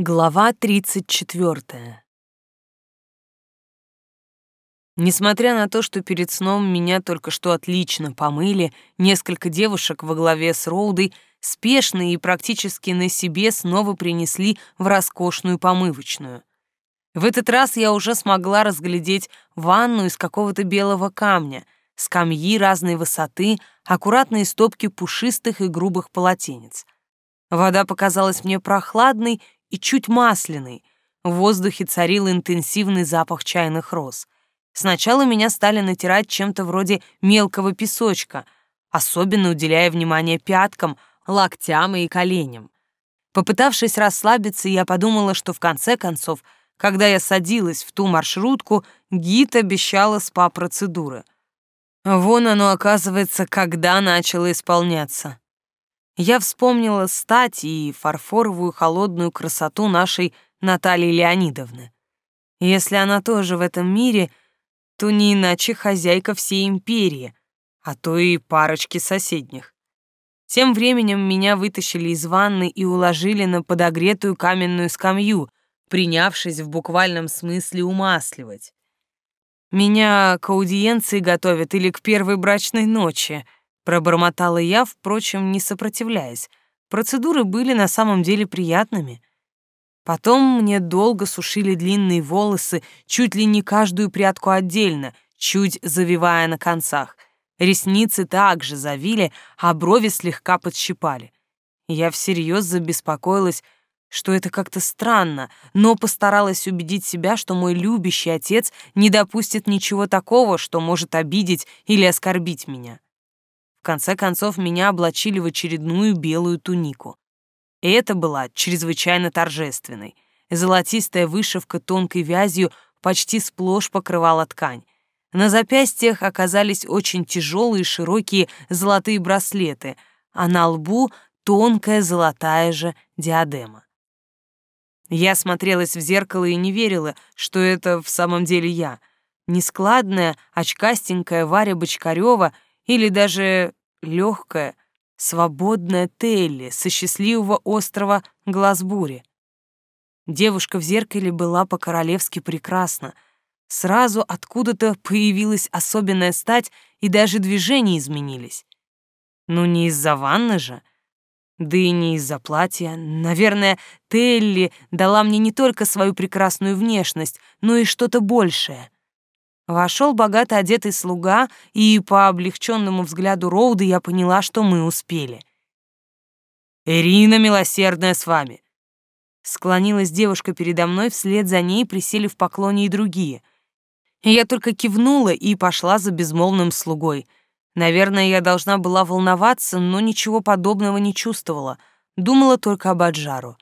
Глава 34. Несмотря на то, что перед сном меня только что отлично помыли, несколько девушек во главе с Роудой спешно и практически на себе снова принесли в роскошную помывочную. В этот раз я уже смогла разглядеть ванну из какого-то белого камня, скамьи разной высоты, аккуратные стопки пушистых и грубых полотенец. Вода показалась мне прохладной и чуть масляный. В воздухе царил интенсивный запах чайных роз. Сначала меня стали натирать чем-то вроде мелкого песочка, особенно уделяя внимание пяткам, локтям и коленям. Попытавшись расслабиться, я подумала, что в конце концов, когда я садилась в ту маршрутку, гид обещала спа-процедуры. Вон оно, оказывается, когда начало исполняться. Я вспомнила стать и фарфоровую холодную красоту нашей Натальи Леонидовны. Если она тоже в этом мире, то не иначе хозяйка всей империи, а то и парочки соседних. Тем временем меня вытащили из ванны и уложили на подогретую каменную скамью, принявшись в буквальном смысле умасливать. Меня к аудиенции готовят или к первой брачной ночи — Пробормотала я, впрочем, не сопротивляясь. Процедуры были на самом деле приятными. Потом мне долго сушили длинные волосы, чуть ли не каждую прядку отдельно, чуть завивая на концах. Ресницы также завили, а брови слегка подщипали. Я всерьез забеспокоилась, что это как-то странно, но постаралась убедить себя, что мой любящий отец не допустит ничего такого, что может обидеть или оскорбить меня. В конце концов, меня облачили в очередную белую тунику. И это была чрезвычайно торжественной. Золотистая вышивка тонкой вязью почти сплошь покрывала ткань. На запястьях оказались очень тяжелые широкие золотые браслеты, а на лбу тонкая золотая же диадема. Я смотрелась в зеркало и не верила, что это в самом деле я. Нескладная, очкастенькая Варя Бочкарева — или даже легкая, свободная Телли со счастливого острова Глазбури. Девушка в зеркале была по-королевски прекрасна. Сразу откуда-то появилась особенная стать, и даже движения изменились. Ну, не из-за ванны же, да и не из-за платья. Наверное, Телли дала мне не только свою прекрасную внешность, но и что-то большее — Вошел богато одетый слуга, и по облегченному взгляду Роуда я поняла, что мы успели. «Ирина Милосердная с вами!» Склонилась девушка передо мной, вслед за ней присели в поклоне и другие. Я только кивнула и пошла за безмолвным слугой. Наверное, я должна была волноваться, но ничего подобного не чувствовала. Думала только об Аджару.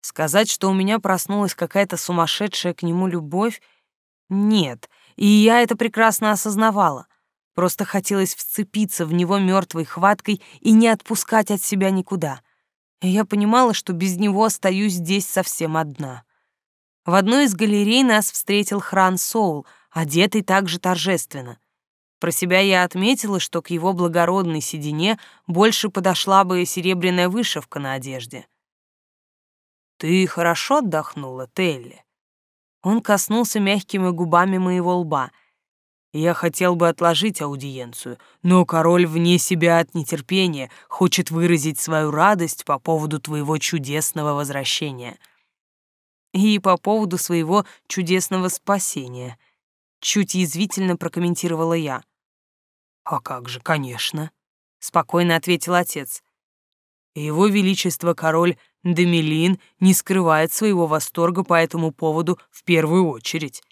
Сказать, что у меня проснулась какая-то сумасшедшая к нему любовь? Нет — и я это прекрасно осознавала. Просто хотелось вцепиться в него мертвой хваткой и не отпускать от себя никуда. И я понимала, что без него остаюсь здесь совсем одна. В одной из галерей нас встретил Хран Соул, одетый также торжественно. Про себя я отметила, что к его благородной седине больше подошла бы серебряная вышивка на одежде. «Ты хорошо отдохнула, Телли?» Он коснулся мягкими губами моего лба. Я хотел бы отложить аудиенцию, но король вне себя от нетерпения хочет выразить свою радость по поводу твоего чудесного возвращения. И по поводу своего чудесного спасения. Чуть язвительно прокомментировала я. «А как же, конечно», — спокойно ответил отец. «Его Величество король Демелин не скрывает своего восторга по этому поводу в первую очередь.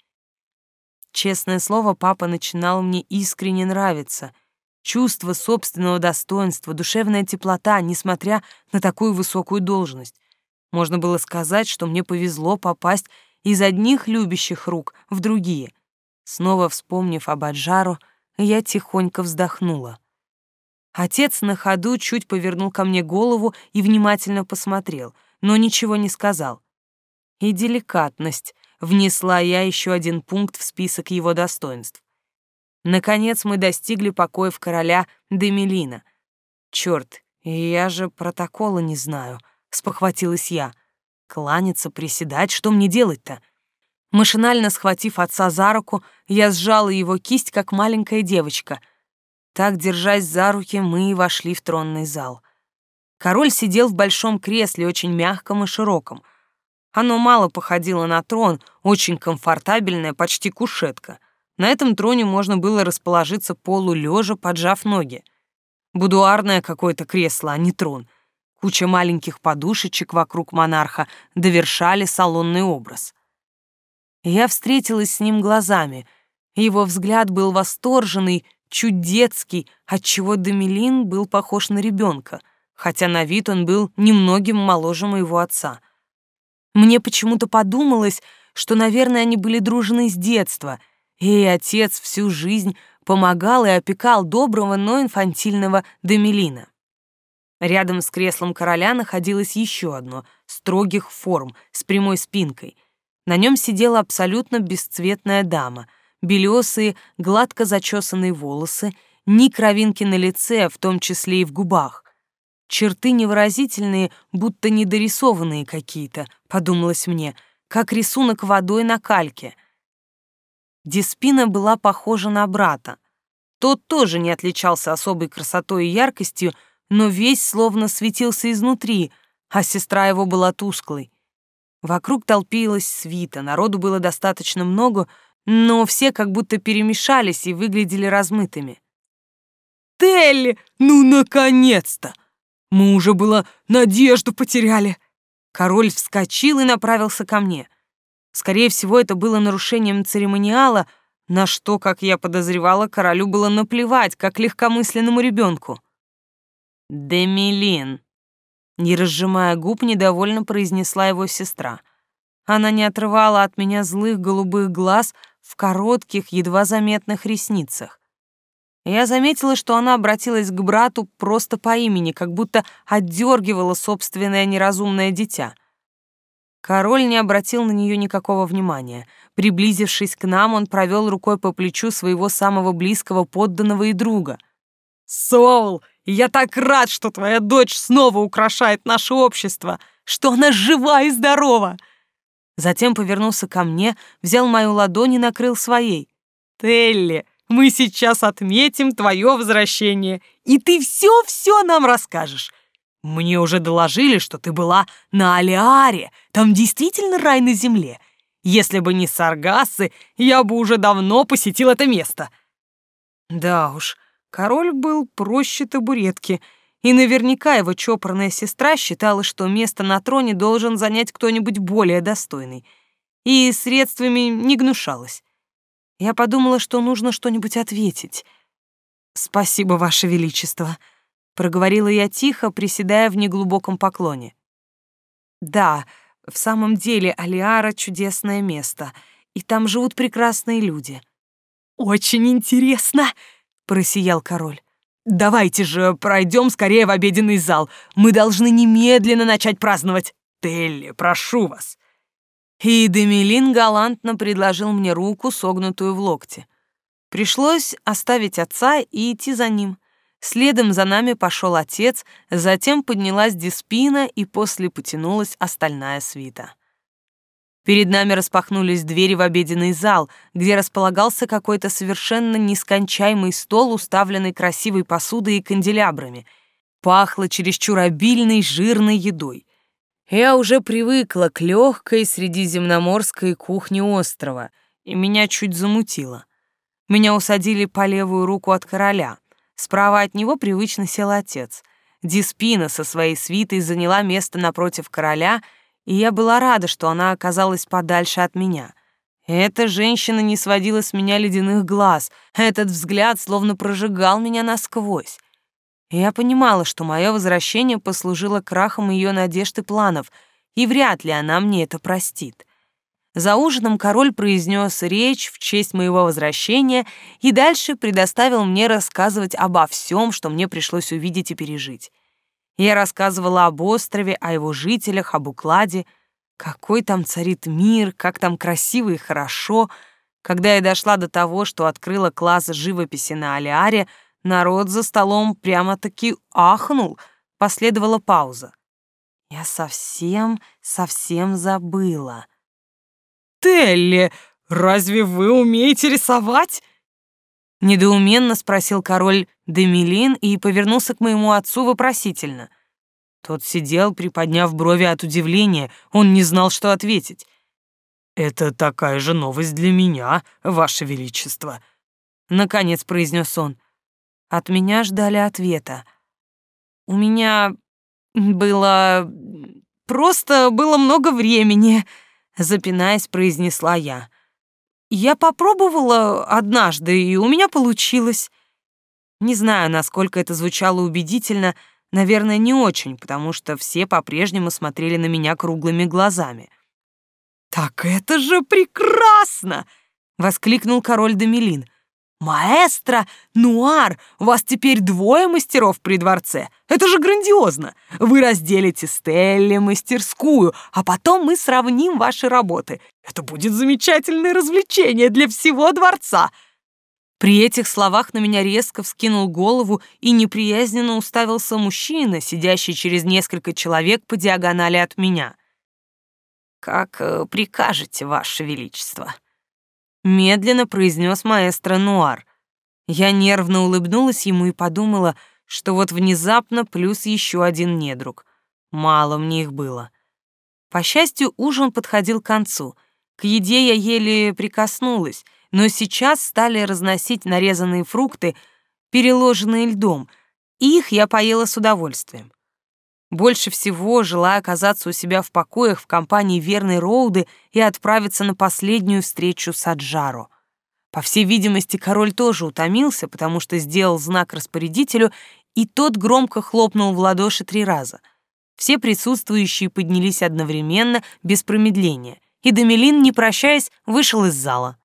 Честное слово, папа начинал мне искренне нравиться. Чувство собственного достоинства, душевная теплота, несмотря на такую высокую должность. Можно было сказать, что мне повезло попасть из одних любящих рук в другие. Снова вспомнив об Аджару, я тихонько вздохнула. Отец на ходу чуть повернул ко мне голову и внимательно посмотрел, но ничего не сказал. И деликатность внесла я еще один пункт в список его достоинств. Наконец мы достигли покоев короля Демелина. Черт, я же протокола не знаю, спохватилась я. Кланяться, приседать, что мне делать-то? Машинально схватив отца за руку, я сжала его кисть, как маленькая девочка. Так, держась за руки, мы и вошли в тронный зал. Король сидел в большом кресле, очень мягком и широком. Оно мало походило на трон, очень комфортабельная, почти кушетка. На этом троне можно было расположиться полулежа, поджав ноги. Будуарное какое-то кресло, а не трон. Куча маленьких подушечек вокруг монарха довершали салонный образ. Я встретилась с ним глазами. Его взгляд был восторженный, чуть детский, отчего Дамелин был похож на ребенка, хотя на вид он был немногим моложе моего отца. Мне почему-то подумалось, что, наверное, они были дружны с детства, и отец всю жизнь помогал и опекал доброго, но инфантильного Дамелина. Рядом с креслом короля находилось еще одно, строгих форм, с прямой спинкой. На нем сидела абсолютно бесцветная дама, белесые, гладко зачесанные волосы, ни кровинки на лице, в том числе и в губах. Черты невыразительные, будто недорисованные какие-то, подумалось мне, как рисунок водой на кальке. Диспина была похожа на брата. Тот тоже не отличался особой красотой и яркостью, но весь словно светился изнутри, а сестра его была тусклой. Вокруг толпилась свита, народу было достаточно много, но все как будто перемешались и выглядели размытыми. «Телли, ну наконец-то! Мы уже было надежду потеряли!» Король вскочил и направился ко мне. Скорее всего, это было нарушением церемониала, на что, как я подозревала, королю было наплевать, как легкомысленному ребенку. «Демилин», не разжимая губ, недовольно произнесла его сестра. Она не отрывала от меня злых голубых глаз в коротких, едва заметных ресницах. Я заметила, что она обратилась к брату просто по имени, как будто отдергивала собственное неразумное дитя. Король не обратил на нее никакого внимания. Приблизившись к нам, он провел рукой по плечу своего самого близкого подданного и друга. «Соул, я так рад, что твоя дочь снова украшает наше общество, что она жива и здорова!» Затем повернулся ко мне, взял мою ладонь и накрыл своей. «Телли, мы сейчас отметим твое возвращение, и ты все-все нам расскажешь. Мне уже доложили, что ты была на Алиаре, там действительно рай на земле. Если бы не саргасы, я бы уже давно посетил это место». Да уж, Король был проще табуретки, и наверняка его чопорная сестра считала, что место на троне должен занять кто-нибудь более достойный, и средствами не гнушалась. Я подумала, что нужно что-нибудь ответить. «Спасибо, Ваше Величество», — проговорила я тихо, приседая в неглубоком поклоне. «Да, в самом деле Алиара — чудесное место, и там живут прекрасные люди». «Очень интересно!» — просиял король. «Давайте же пройдем скорее в обеденный зал. Мы должны немедленно начать праздновать. Телли, прошу вас». И Демилин галантно предложил мне руку, согнутую в локте. Пришлось оставить отца и идти за ним. Следом за нами пошел отец, затем поднялась Диспина и после потянулась остальная свита. Перед нами распахнулись двери в обеденный зал, где располагался какой-то совершенно нескончаемый стол, уставленный красивой посудой и канделябрами. Пахло чересчур обильной жирной едой. Я уже привыкла к легкой средиземноморской кухне острова, и меня чуть замутило. Меня усадили по левую руку от короля. Справа от него привычно сел отец. Диспина со своей свитой заняла место напротив короля — и я была рада, что она оказалась подальше от меня. Эта женщина не сводила с меня ледяных глаз, этот взгляд словно прожигал меня насквозь. Я понимала, что мое возвращение послужило крахом ее надежд и планов, и вряд ли она мне это простит. За ужином король произнес речь в честь моего возвращения и дальше предоставил мне рассказывать обо всем, что мне пришлось увидеть и пережить. Я рассказывала об острове, о его жителях, об укладе, какой там царит мир, как там красиво и хорошо. Когда я дошла до того, что открыла класс живописи на Алиаре, народ за столом прямо-таки ахнул, последовала пауза. Я совсем, совсем забыла. «Телли, разве вы умеете рисовать?» Недоуменно спросил король Демилин и повернулся к моему отцу вопросительно. Тот сидел, приподняв брови от удивления, он не знал, что ответить. «Это такая же новость для меня, Ваше Величество», — наконец произнес он. От меня ждали ответа. «У меня было... просто было много времени», — запинаясь, произнесла я. «Я попробовала однажды, и у меня получилось». Не знаю, насколько это звучало убедительно, наверное, не очень, потому что все по-прежнему смотрели на меня круглыми глазами. «Так это же прекрасно!» — воскликнул король Дамелин. «Маэстро, Нуар, у вас теперь двое мастеров при дворце. Это же грандиозно! Вы разделите Стелле мастерскую, а потом мы сравним ваши работы. Это будет замечательное развлечение для всего дворца!» При этих словах на меня резко вскинул голову и неприязненно уставился мужчина, сидящий через несколько человек по диагонали от меня. «Как э, прикажете, Ваше Величество», — медленно произнес маэстро Нуар. Я нервно улыбнулась ему и подумала, что вот внезапно плюс еще один недруг. Мало мне их было. По счастью, ужин подходил к концу. К еде я еле прикоснулась, но сейчас стали разносить нарезанные фрукты, переложенные льдом, и их я поела с удовольствием. Больше всего желая оказаться у себя в покоях в компании верной Роуды и отправиться на последнюю встречу с Аджаро. По всей видимости, король тоже утомился, потому что сделал знак распорядителю, и тот громко хлопнул в ладоши три раза. Все присутствующие поднялись одновременно, без промедления, и Дамелин, не прощаясь, вышел из зала.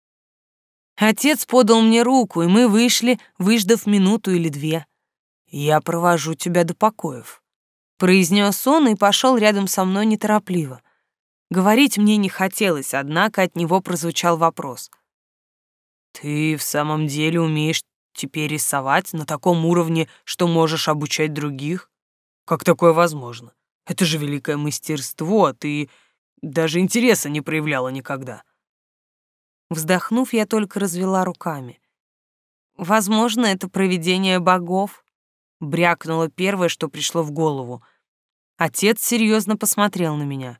Отец подал мне руку, и мы вышли, выждав минуту или две. «Я провожу тебя до покоев», произнес он и пошел рядом со мной неторопливо. Говорить мне не хотелось, однако от него прозвучал вопрос. «Ты в самом деле умеешь теперь рисовать на таком уровне, что можешь обучать других? Как такое возможно? Это же великое мастерство, ты даже интереса не проявляла никогда». Вздохнув, я только развела руками. «Возможно, это провидение богов», Брякнуло первое, что пришло в голову. Отец серьезно посмотрел на меня.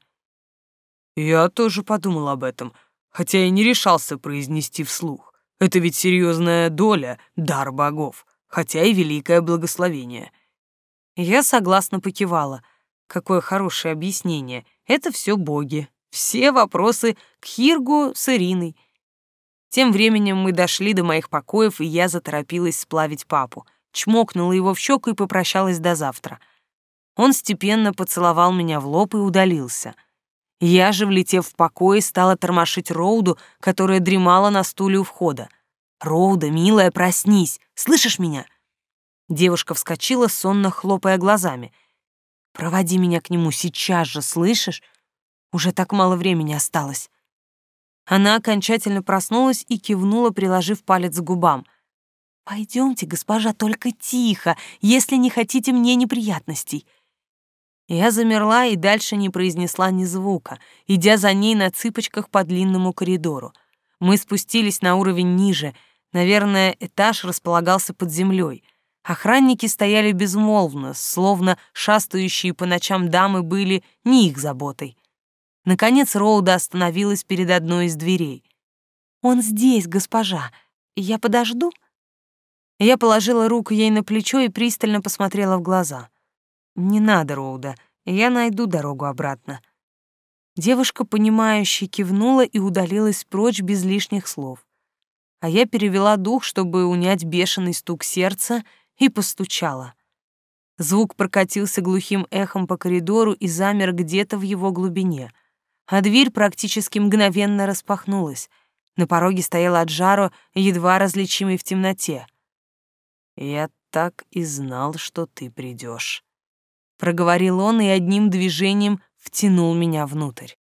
Я тоже подумал об этом, хотя и не решался произнести вслух. Это ведь серьезная доля, дар богов, хотя и великое благословение. Я согласно покивала. Какое хорошее объяснение. Это все боги. Все вопросы к Хиргу с Ириной. Тем временем мы дошли до моих покоев, и я заторопилась сплавить папу — чмокнула его в щеку и попрощалась до завтра. Он степенно поцеловал меня в лоб и удалился. Я же, влетев в покой, стала тормошить Роуду, которая дремала на стуле у входа. «Роуда, милая, проснись! Слышишь меня?» Девушка вскочила, сонно хлопая глазами. «Проводи меня к нему сейчас же, слышишь? Уже так мало времени осталось». Она окончательно проснулась и кивнула, приложив палец к губам — «Пойдемте, госпожа, только тихо, если не хотите мне неприятностей». Я замерла и дальше не произнесла ни звука, идя за ней на цыпочках по длинному коридору. Мы спустились на уровень ниже. Наверное, этаж располагался под землей. Охранники стояли безмолвно, словно шастающие по ночам дамы были не их заботой. Наконец Роуда остановилась перед одной из дверей. «Он здесь, госпожа. Я подожду?» Я положила руку ей на плечо и пристально посмотрела в глаза. «Не надо, Роуда, я найду дорогу обратно». Девушка, понимающе кивнула и удалилась прочь без лишних слов. А я перевела дух, чтобы унять бешеный стук сердца, и постучала. Звук прокатился глухим эхом по коридору и замер где-то в его глубине, а дверь практически мгновенно распахнулась. На пороге стояла Аджаро, едва различимый в темноте — «Я так и знал, что ты придешь», — проговорил он и одним движением втянул меня внутрь.